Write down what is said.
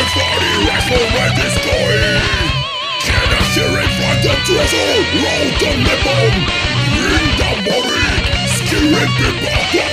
his body for where this Can I it? The drizzle Round the nipple. In the people